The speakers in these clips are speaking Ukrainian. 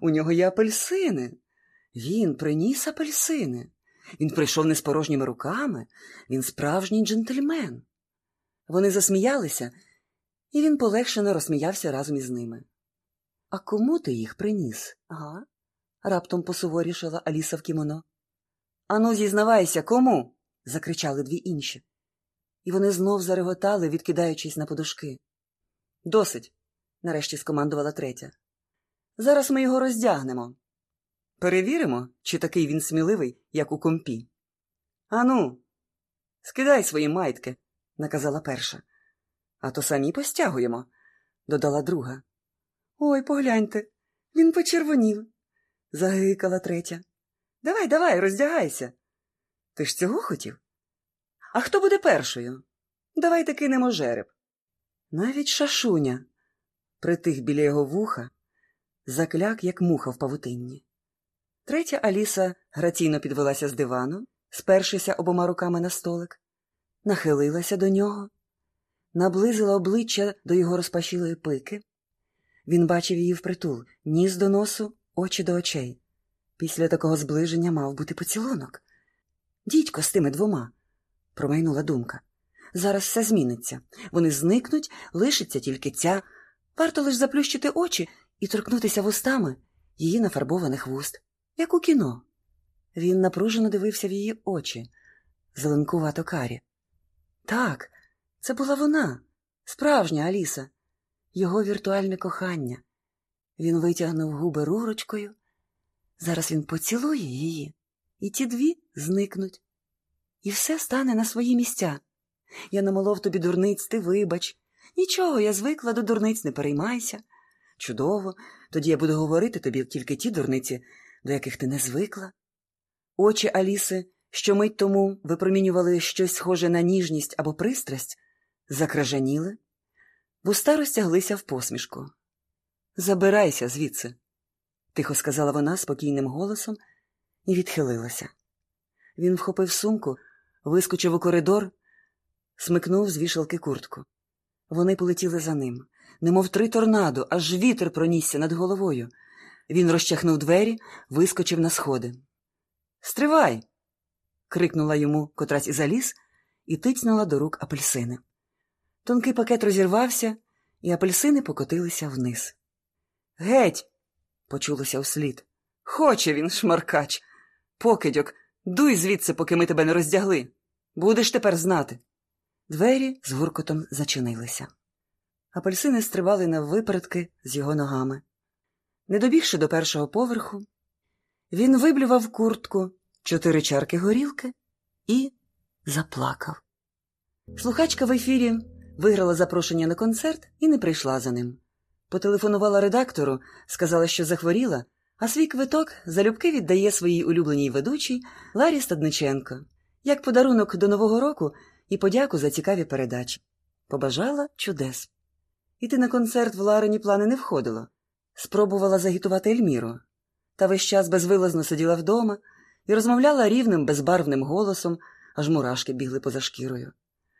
у нього є апельсини. Він приніс апельсини. Він прийшов не з порожніми руками, він справжній джентльмен. Вони засміялися, і він полегшено розсміявся разом із ними. А кому ти їх приніс? Ага? раптом посуворішила Аліса в кімоно. Ану, зізнавайся, кому? закричали дві інші. І вони знов зареготали, відкидаючись на подушки. Досить, нарешті скомандувала третя. Зараз ми його роздягнемо. Перевіримо, чи такий він сміливий, як у компі. Ану, скидай свої майтки, наказала перша. А то самі постягуємо, додала друга. Ой, погляньте, він почервонів, загикала третя. Давай, давай, роздягайся. Ти ж цього хотів? А хто буде першою? Давайте кинемо жереб. Навіть шашуня, притих біля його вуха, закляк, як муха в павутинні. Третя Аліса граційно підвелася з дивану, спершися обома руками на столик, нахилилася до нього, наблизила обличчя до його розпашілої пики. Він бачив її впритул, ніс до носу, очі до очей. Після такого зближення мав бути поцілунок. Дідько з тими двома, промайнула думка. Зараз все зміниться. Вони зникнуть, лишиться тільки ця. Варто лиш заплющити очі і торкнутися вустами її нафарбованих вуст, як у кіно. Він напружено дивився в її очі, зеленкувато карі. Так, це була вона, справжня Аліса, його віртуальне кохання. Він витягнув губи рурочкою. Зараз він поцілує її, і ті дві зникнуть. І все стане на свої місця. Я намолов тобі дурниць, ти вибач. Нічого, я звикла до дурниць, не переймайся. Чудово, тоді я буду говорити тобі тільки ті дурниці, до яких ти не звикла. Очі Аліси, що мить тому випромінювали щось схоже на ніжність або пристрасть, закражаніли, вуста розтяглися в посмішку. Забирайся звідси, тихо сказала вона спокійним голосом і відхилилася. Він вхопив сумку, вискочив у коридор, смикнув з вішалки куртку. Вони полетіли за ним, немов три торнадо, аж вітер пронісся над головою. Він розчахнув двері, вискочив на сходи. Стривай. крикнула йому котрась із заліз і тицнула до рук апельсини. Тонкий пакет розірвався, і апельсини покотилися вниз. Геть. почулося вслід. Хоче він, шмаркач. Покидьок, дуй звідси, поки ми тебе не роздягли. Будеш тепер знати. Двері з гуркотом зачинилися. Апельсини стрибали на випередки з його ногами. Не добігши до першого поверху, він виблював куртку, чотири чарки горілки і заплакав. Слухачка в ефірі виграла запрошення на концерт і не прийшла за ним. Потелефонувала редактору, сказала, що захворіла, а свій квиток залюбки віддає своїй улюбленій ведучій Ларі Стадниченко, як подарунок до Нового року і подяку за цікаві передачі. Побажала чудес. Іти на концерт в Ларині плани не входило. Спробувала загітувати Ельміру, та весь час безвилазно сиділа вдома і розмовляла рівним, безбарвним голосом, аж мурашки бігли поза шкірою.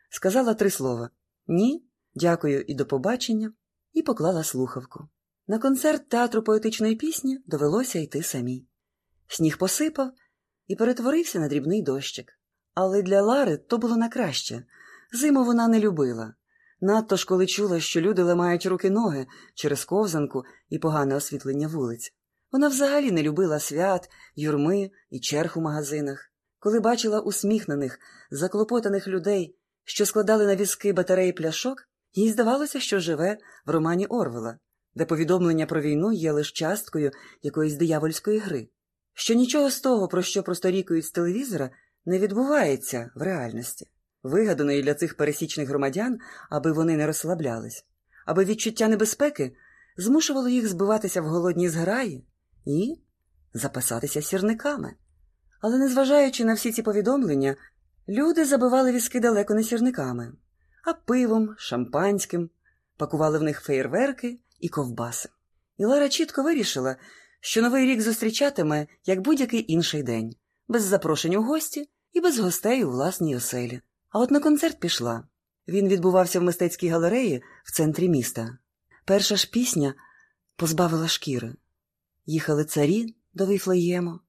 Сказала три слова ні, дякую і до побачення, і поклала слухавку. На концерт театру поетичної пісні довелося йти самій. Сніг посипав і перетворився на дрібний дощик. Але для Лари то було на краще. Зиму вона не любила. Надто ж коли чула, що люди ламають руки ноги через ковзанку і погане освітлення вулиць. Вона взагалі не любила свят, юрми і черг у магазинах. Коли бачила усміхнених, заклопотаних людей, що складали на візки батареї пляшок, їй здавалося, що живе в романі Орвела, де повідомлення про війну є лише часткою якоїсь диявольської гри, що нічого з того, про що просторікують з телевізора, не відбувається в реальності, вигаданої для цих пересічних громадян, аби вони не розслаблялись, аби відчуття небезпеки змушувало їх збиватися в голодні зграї і запасатися сірниками. Але, незважаючи на всі ці повідомлення, люди забивали візки далеко не сірниками, а пивом, шампанським, пакували в них феєрверки і ковбаси. І Лара чітко вирішила, що новий рік зустрічатиме як будь-який інший день, без запрошень у гості і без гостей у власній оселі. А от на концерт пішла. Він відбувався в мистецькій галереї в центрі міста. Перша ж пісня позбавила шкіри. Їхали царі до Вифлеєму,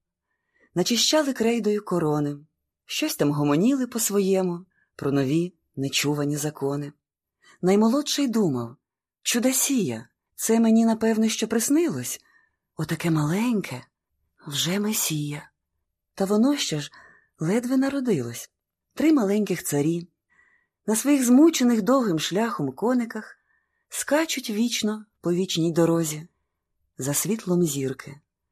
начищали крейдою корони, щось там гомоніли по-своєму про нові нечувані закони. Наймолодший думав чудосія, це мені, напевно, що приснилось. Отаке маленьке, вже месія. Та воно ще ж ледве народилось. Три маленьких царі на своїх змучених довгим шляхом кониках скачуть вічно по вічній дорозі за світлом зірки.